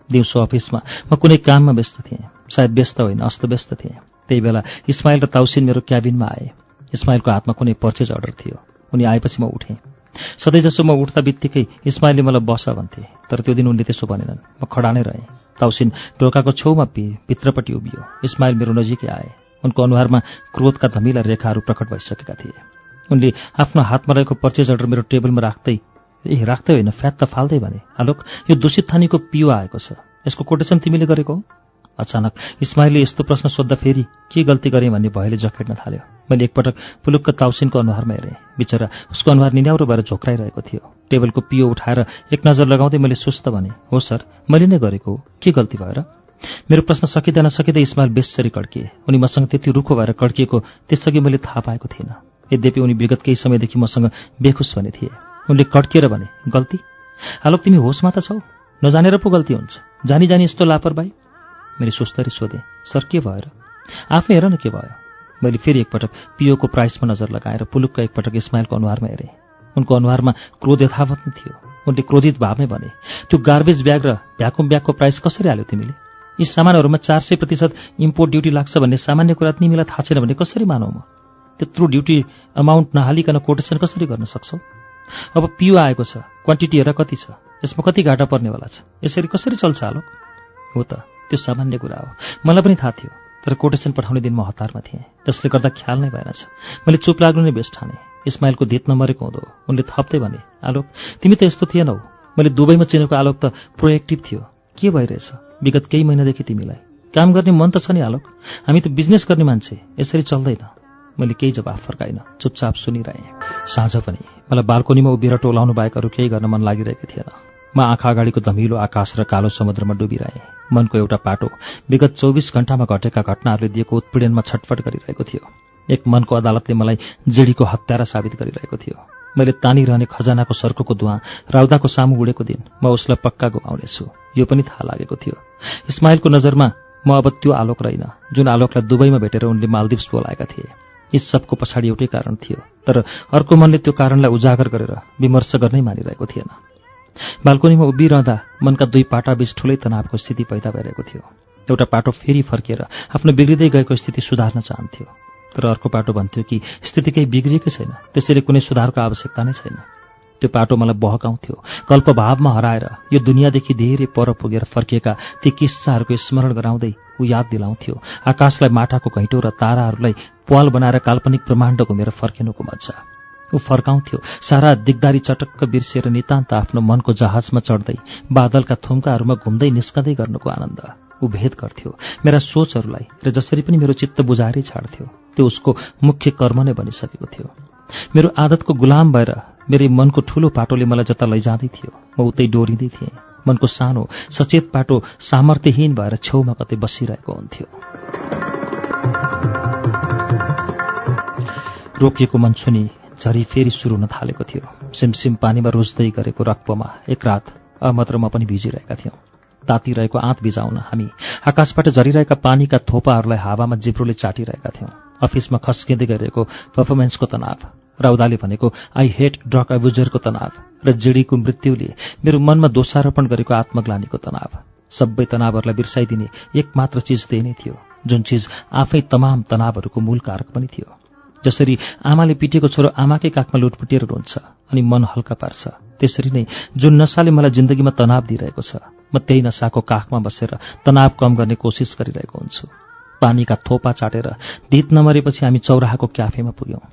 दिउँसो अफिसमा म कुनै काममा व्यस्त थिएँ। सायद व्यस्त होइन अस्तव्यस्त थिएँ। त्यही बेला इस्माइल र ताउसिन मेरो क्याबिनमा आए। इस्माइलको हातमा कुनै पर्चेज अर्डर थियो। उनी आएपछि म उठेँ। सधैँ जसो म उठ्दा बित्तिकै इस्माइलले मलाई बस भन्थे तर त्यो दिन उनले त्यसो भनेनन्। म खडा नै रहेँ। ताउसिन ढोकाको छेउमा पि भित्रपट्टि उभियो। इस्माइल मेरो नजिकै आए। उनको अनुहारमा क्रोधका धमिला रेखाहरू प्रकट भइसकेका थिए। उनले आफ्नो हातमा रहेको पर्चेज अर्डर मेरो टेबलमा राख्दै ए राख्दै होइन फ्याट त फाल्दै भने आलोक यो दूषित थानीको पियो आएको छ। यसको कोटेसन तिमीले गरेको हो? अचानक इस्माइलले यस्तो प्रश्न सोद्धा फेरि के गल्ती गरेँ भन्ने भयले जखेट्न थाल्यो। मैले एकपटक पुलुक्क ताउसिनको अनुहारमा हेरेँ। बिचरा उसको अनुहार निन्याउरो भएर झोक्राइरहेको थियो। टेबलको पियो उठाएर एक नजर लगाउँदै मैले सुस्त भने हो सर मैले नै गरेको हो। के गल्ती भएर? मेरो प्रश्न सकिँदा नसकिँदै इस्माइल बेसरी कड्किए। उनी मसँग त्यति रुखो भएर कड्किएको त्यसअघि मैले थाहा पाएको थिइनँ यद्यपि उनी विगत केही समयदेखि मसँग बेखुस भने थिए। उनले कड्किएर भने गल्ती? आलोक तिमी होसमा त छौ। नजानेर पो गल्ती हुन्छ। जानी जानी यस्तो लापरवाही। मैले सुस्तरी सोधेँ सर के भएर? आफै हेर न के भयो? मैले फेरि एकपटक पियोको प्राइसमा नजर लगाएर पुलुक्क एकपटक इस्माइलको अनुहारमा हेरेँ। उनको अनुहारमा क्रोध यथावत नै थियो। उनले क्रोधित भावमै भने त्यो गार्बेज ब्याग र भ्याकुम ब्यागको प्राइस कसरी हाल्यो तिमीले? यी सामानहरूमा चार सय प्रतिशत इम्पोर्ट ड्युटी लाग्छ भन्ने सामान्य कुरा तिमीलाई थाहा छैन भने कसरी मानौ म? त्यत्रो ड्युटी अमाउन्ट नहालिकन कोटेसन कसरी गर्न सक्छौ? अब पियो आएको छ क्वान्टिटी हेर कति छ? यसमा कति घाटा पर्नेवाला छ? यसरी कसरी चल्छ आलोक हो त। त्यो सामान्य कुरा हो। मलाई पनि थाहा थियो तर कोटेसन पठाउने दिन म हतारमा थिएँ। जसले गर्दा ख्याल नै भएनछ मैले चुप लाग्नु नै बेस्ट ठाने। इस्माइलको देत नमरेको हुँदो। उनले थप्दै भने आलोक तिमी त यस्तो थिएनौ। मैले दुबईमा चिनेको आलोक त प्रोएक्टिभ थियो। के भइरहेछ? विगत केही महिनादेखि तिमीलाई। काम गर्ने मन त छ नि आलोक। हामी त बिजनेस गर्ने मान्छे। यसरी चल्दैन। मैले केही जवाफ फर्काइन। चुपचाप सुनिरहेँ। साँझ पनि। मलाई बाल्कोनीमा उभिएर टोलाउनु बाहेक अरू केही गर्न मन लागिरहेको थिएन। म आँखा अगाडिको धमिलो आकाश र कालो समुद्रमा डुबिरहेँ। मनको एउटा पाटो विगत चौबिस घण्टामा घटेका घटनाहरूले दिएको उत्पीडनमा छटफट गरिरहेको थियो। एक मनको अदालतले मलाई जेडीको हत्यारा साबित गरिरहेको थियो। मैले तानिरहने खजानाको सर्कोको धुवा राउदाको सामु उडेको दिन म उसलाई पक्का गुमाउनेछु। यो पनि थाहा लागेको थियो। इस्माइलको नजरमा म अब त्यो आलोक रहेन जुन आलोकलाई दुबईमा भेटेर उनले मालदिप्स बोलाएका थिए। यी सबको पछाडि एउटै कारण थियो तर अर्को मनले त्यो कारणलाई उजागर गरेर विमर्श गर्नै मानिरहेको थिएन। बाल्कोनीमा उभिरहँदा मनका दुई पाटाबीच ठूलै तनावको स्थिति पैदा भइरहेको थियो। एउटा पाटो फेरि फर्किएर आफ्नो बिग्रिँदै गएको स्थिति सुधार्न चाहन्थ्यो। तर अर्को पाटो भन्थ्यो कि स्थिति केही बिग्रिएकै छैन। त्यसैले कुनै सुधारको आवश्यकता नै छैन। त्यो पाटो मलाई बहकाउँथ्यो। कल्पभावमा हराएर यो दुनियाँदेखि धेरै पर पुगेर फर्किएका ती किस्साहरूको स्मरण गराउँदै ऊ याद दिलाउँथ्यो। आकाशलाई माटाको घैँटो र ताराहरूलाई पाल बनाएर काल्पनिक ब्रह्माण्ड घुमेर फर्किनुको मजा ऊ फर्काउँथ्यो। सारा दिगदारी चटक्क बिर्सिएर नितान्त आफ्नो मनको जहाजमा चढ्दै बादलका थुम्काहरूमा घुम्दै निस्कँदै गर्नुको आनन्द ऊ भेद गर्थ्यो। मेरा सोचहरूलाई र जसरी पनि मेरो चित्त बुझाएरै छाड्थ्यो त्यो उसको मुख्य कर्म नै बनिसकेको थियो। मेरो आदतको गुलाम भएर मेरै मनको ठूलो पाटोले मलाई जता लैजाँदै थियो म उतै डोरिँदै थिएँ। मनको सानो सचेत पाटो सामर्थ्यहीन भएर छेउमा कतै बसिरहेको हुन्थ्यो। रोकिएको मन सुनि झरी फेरि सुरु हुन थालेको थियो। सिमसिम पानीमा रुच्दै गरेको रक्पमा एक रात अहमद र म पनि भिजिरहेका थियौँ। तातिरहेको आँत बिजाउन हामी आकाशबाट झरिरहेका पानीका थोपाहरूलाई हावामा जिब्रोले चाटिरहेका थियौँ। अफिसमा खस्किँदै गरेको पर्फर्मेन्सको तनाव राउदाले भनेको आई हेट ड्रग अब्युजरको तनाव र जिडीको मृत्युले मेरो मनमा दोषारोपण गरेको आत्मग्लानीको तनाव। सबै तनावहरूलाई बिर्साइदिने एकमात्र चिज त्यही नै थियो जुन चिज आफै तमाम तनावहरूको मूल कारक पनि थियो। जसरी आमाले पिटेको छोरो आमाकै काखमा लुटपुटिएर रुन्छ अनि मन हल्का पार्छ। त्यसरी नै जुन नसाले मलाई जिन्दगीमा तनाव दिइरहेको छ म त्यही नसाको काखमा बसेर तनाव कम गर्ने कोसिस गरिरहेको हुन्छु। पानीका थोपा चाटेर धित नमरेपछि हामी चौराहाको क्याफेमा पुग्यौँ।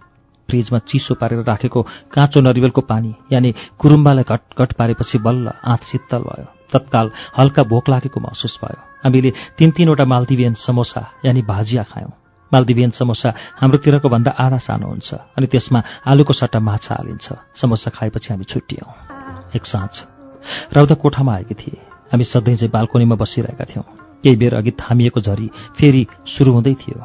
फ्रिजमा चिसो पारेर राखेको काँचो नरिवलको पानी यानि कुरुम्बालाई घटघट पारेपछि बल्ल आँत शीतल भयो। तत्काल हल्का भोक लागेको महसुस भयो। हामीले तीन तीनवटा मालदिवियन समोसा यानि भाजिया खायौँ। मालदिवियन समोसा हाम्रोतिरको भन्दा आधा सानो हुन्छ अनि त्यसमा आलुको सट्टा माछा हालिन्छ। समोसा खाएपछि हामी छुट्टियौँ। एक साँझ। राउदा कोठामा आएकी थिए। हामी सधैँ चाहिँ बाल्कोनीमा बसिरहेका थियौँ। केही बेर अघि थामिएको झरी फेरि सुरु हुँदै थियो।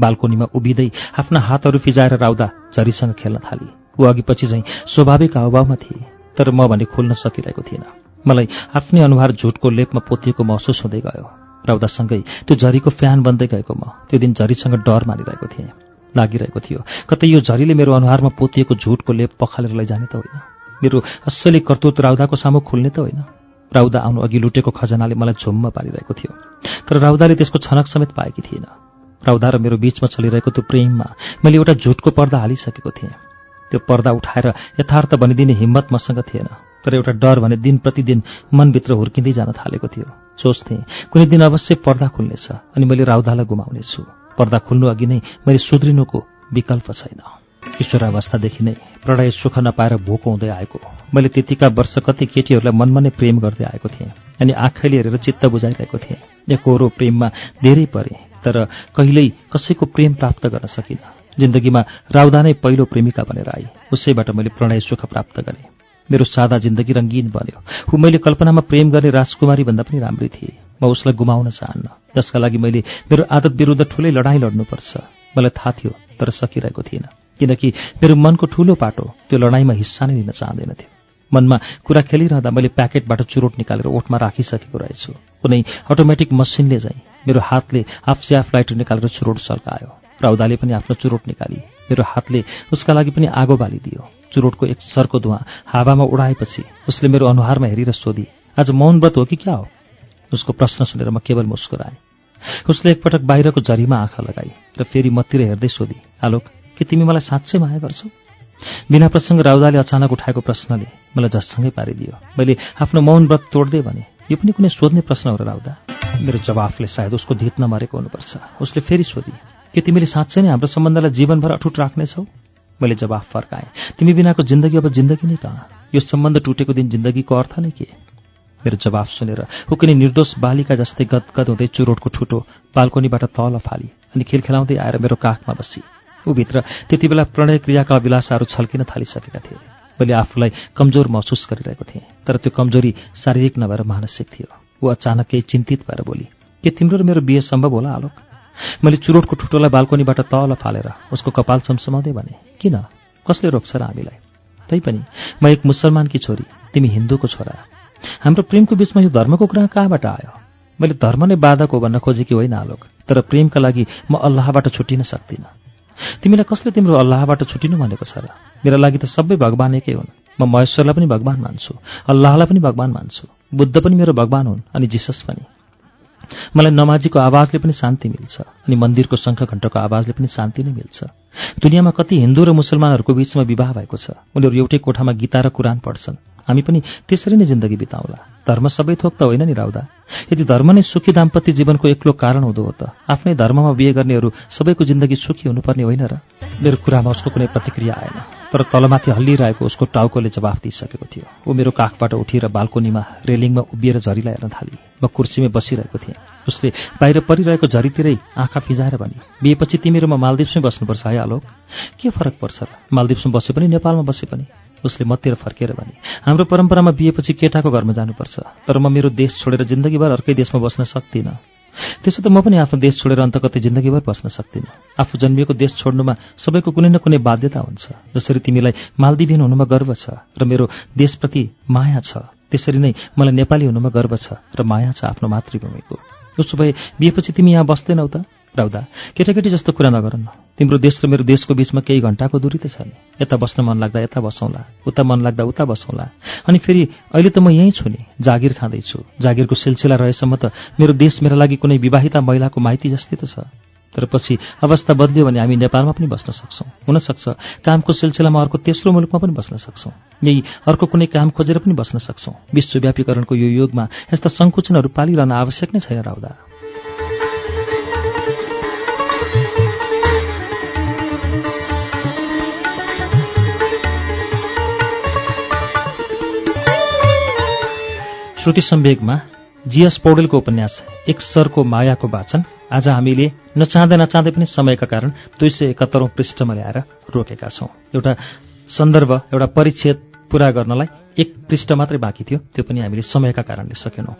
बाल्कोनीमा उभिँदै आफ्ना हातहरू फिजाएर राउदा झरीसँग खेल्न थाली। ऊ अघि पछि चाहिँ स्वाभाविक हावभावमा थिए तर म भने खोल्न सकिरहेको थिएन मलाई आफ्नै अनुहार झुटको लेपमा पोतिएको महसुस हुँदै गयो। राउदासँगै त्यो झरीको फ्यान बन्दै गएको म। त्यो दिन झरीसँग डर मानिरहेको थिएँ। लागिरहेको थियो कतै यो झरीले मेरो अनुहारमा पोतिएको झुटको लेप पखालेर लैजाने त होइन। मेरो असली कर्तुत राउदाको सामु खुल्ने त होइन। राउदा आउनु अघि लुटेको खजनाले मलाई झुम्म पारिरहेको थियो। तर राउदाले त्यसको छनक समेत पाएकी थिएन। राउदा र मेरो बीचमा चलिरहेको त्यो प्रेममा मैले एउटा झुटको पर्दा हालिसकेको थिएँ। त्यो पर्दा उठाएर यथार्थ बनिदिने हिम्मत मसँग थिएन। तर एउटा डर भने दिन प्रतिदिन मनभित्र हुर्किँदै जान थालेको थियो। सोच्थेँ कुनै दिन अवश्य पर्दा खुल्नेछ अनि मैले राउदालाई गुमाउनेछु। पर्दा खुल्नु अघि नै मैले सुध्रिनुको विकल्प छैन। किशोरावस्थादेखि नै प्रणय सुख नपाएर भोको हुँदै आएको। मैले त्यतिका वर्ष कति केटीहरूलाई मनमा नै प्रेम गर्दै आएको थिएँ अनि आँखैले हेरेर चित्त बुझाइरहेको थिएँ। एकहोरो प्रेममा धेरै परे तर कहिल्यै कसैको प्रेम प्राप्त गर्न सकिनँ। जिन्दगीमा राउदा नै पहिलो प्रेमिका बनेर आई। उसैबाट मैले प्रणय सुख प्राप्त गरेँ। मेरो सादा जिन्दगी रङ्गीन बन्यो। ऊ मैले कल्पनामा प्रेम गर्ने राजकुमारी भन्दा पनि राम्रै थिए। म उसलाई गुमाउन चाहन्न। जसका लागि मैले मेरो आदत विरुद्ध ठुलै लडाईँ लड्नुपर्छ। मलाई थाहा थियो तर सकिरहेको थिएन। किनकि मेरो मनको ठूलो पाटो त्यो लडाईँमा हिस्सा नै लिन चाहँदैनथ्यो। मनमा कुरा खेलिरहँदा मैले प्याकेटबाट चुरोट निकालेर ओठमा राखिसकेको रहेछु। कुनै अटोमेटिक मसिनले चाहिँ मेरो हातले आफसे आफ लाइटर निकालेर चुरोट सल्कायो। राउदाले पनि आफ्नो चुरोट निकाली। मेरो हातले उसका लागि पनि आगो बालिदियो। चुरोटको एक सरको धुवा हावामा उडाएपछि उसले मेरो अनुहारमा हेरेर सोधी आज मौन व्रत हो कि क्या हो? उसको प्रश्न सुनेर म केवल मुस्कुराएँ। उसले एकपटक बाहिरको झरीमा आँखा लगाई र फेरि मतिर हेर्दै सोधी आलोक के तिमी मलाई साँच्चै माया गर्छौ? बिना प्रसङ्ग राउदाले अचानक उठाएको प्रश्नले मलाई झस्सँगै पारिदियो। मैले आफ्नो मौन व्रत तोड्दै भने यो पनि कुनै सोध्ने प्रश्न हो र राउदा। मेरो जवाफले सायद उसको धित नमरेको हुनुपर्छ। उसले फेरि सोधी के तिमीले साँच्चै नै हाम्रो सम्बन्धलाई जीवनभर अठुट राख्नेछौ? मैले जवाफ फर्काएँ। तिमी बिनाको जिन्दगी अब जिन्दगी नै कहाँ? यो सम्बन्ध टुटेको दिन जिन्दगीको अर्थ नै के? मेरो जवाफ सुनेर ऊ कुनै निर्दोष बालिका जस्तै गदगद हुँदै चुरोटको ठुटो बाल्कोनीबाट तल फाली अनि खेल खेलाउँदै आएर मेरो काखमा बसी। ऊभित्र त्यति बेला प्रणय क्रियाका अभिलाषाहरू छल्किन थालिसकेका थिए। मैले आफूलाई कमजोर महसुस गरिरहेको थिएँ तर त्यो कमजोरी शारीरिक नभएर मानसिक थियो। ऊ अचानक केही चिन्तित भएर बोली के तिम्रो र मेरो बिहे सम्भव होला आलोक? मैले चुरोटको ठुटोलाई बाल्कोनीबाट तल फालेर उसको कपाल चम्समाउँदै भने किन? कसले रोक्छ र हामीलाई? तैपनि म एक मुसलमानकी छोरी? तिमी हिन्दूको छोरा। हाम्रो प्रेमको बिचमा यो धर्मको कुरा कहाँबाट आयो? मैले धर्म नै बाधक हो भन्न खोजेकी होइन आलोक तर प्रेमका लागि म अल्लाहबाट छुटिन सक्दिनँ। तिमीलाई कसले तिम्रो अल्लाहबाट छुटिनु भनेको छ र? मेरा लागि त सबै भगवान एकै हुन्। म महेश्वरलाई पनि भगवान मान्छु अल्लाहलाई पनि भगवान मान्छु। बुद्ध पनि मेरो भगवान हुन् अनि जिसस पनि। मलाई नमाजीको आवाजले पनि शान्ति मिल्छ अनि मन्दिरको शङ्ख घण्टको आवाजले पनि शान्ति नै मिल्छ। दुनियाँमा कति हिन्दू र मुसलमानहरूको बीचमा विवाह भएको छ उनीहरू एउटै कोठामा गीता र कुरान पढ्छन्। हामी पनि त्यसरी नै जिन्दगी बिताउला। धर्म सबै थोक त होइन नि राउदा? यदि धर्म नै सुखी दाम्पत्य जीवनको एक्लो कारण हुँदो हो त आफ्नै धर्ममा बिहे गर्नेहरू सबैको जिन्दगी सुखी हुनुपर्ने होइन र? मेरो कुरामा उसको कुनै प्रतिक्रिया आएन। तर तलमाथि हल्लिरहेको उसको टाउकोले जवाफ दिइसकेको थियो। ऊ मेरो काखबाट उठेर बाल्कोनीमा रेलिङमा उभिएर झरीलाई हेर्न थाली। म कुर्सीमै बसिरहेको थिएँ। उसले बाहिर परिरहेको झरीतिरै आँखा फिजाएर भने बिहेपछि तिमीहरू म मालदिप्समै बस्नुपर्छ है आलोक। के फरक पर्छ र? मालदिप्समा बसे पनि नेपालमा बसे पनि। उसले मतिर फर्केर भने हाम्रो परम्परामा बिहेपछि केटाको घरमा जानुपर्छ। तर म मेरो देश छोडेर जिन्दगीभर अर्कै देशमा बस्न सक्दिनँ। त्यसो त म पनि आफ्नो देश छोडेर अन्त कतै जिन्दगीभर बस्न सक्दिनँ। आफू जन्मिएको देश छोड्नुमा सबैको कुनै न कुनै बाध्यता हुन्छ। जसरी तिमीलाई मालदिभियन हुनुमा गर्व छ र मेरो देशप्रति माया छ त्यसरी नै मलाई नेपाली हुनुमा गर्व छ र माया छ आफ्नो मातृभूमिको। उसो भए बिहेपछि तिमी यहाँ बस्दैनौ त? राउदा केटाकेटी जस्तो कुरा नगरन्न तिम्रो देश र मेरो देशको बीचमा केही घण्टाको दूरी त छ नि यता बस्न मन लाग्दा यता बसौँला उता मन लाग्दा उता बसौँला। अनि फेरि अहिले त म यहीँ छु नि जागिर खाँदैछु। जागिरको सिलसिला रहेसम्म त मेरो देश मेरा लागि कुनै विवाहिता महिलाको माइती जस्तै त छ। तर पछि अवस्था बदल्यो भने हामी नेपालमा पनि बस्न सक्छौँ। हुनसक्छ कामको सिलसिलामा अर्को तेस्रो मुलुकमा पनि बस्न सक्छौँ। यही अर्को कुनै काम खोजेर पनि बस्न सक्छौँ। विश्वव्यापीकरणको यो युगमा यस्ता सङ्कुचनहरू पालिरहन आवश्यक नै छैन राउदा। श्रुति सम्वेगमा जीएस पौडेलको उपन्यास एक सरको मायाको वाचन आज हामीले नचाहँदै नचाहँदै पनि समयका कारण दुई सय एकात्तरौं पृष्ठमा ल्याएर रोकेका छौं। एउटा सन्दर्भ एउटा परिच्छेद पूरा गर्नलाई एक पृष्ठ मात्रै बाँकी थियो त्यो पनि हामीले समयका कारणले सकेनौं।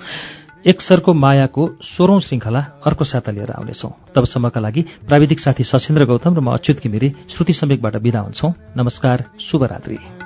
एक सरको मायाको सोह्रौं श्रृङ्खला अर्को साता लिएर आउनेछौं। तबसम्मका लागि प्राविधिक साथी सशेन्द्र गौतम र म अच्युत घिमिरे श्रुति समेकबाट विदा हुन्छौ। नमस्कार शुभरात्री।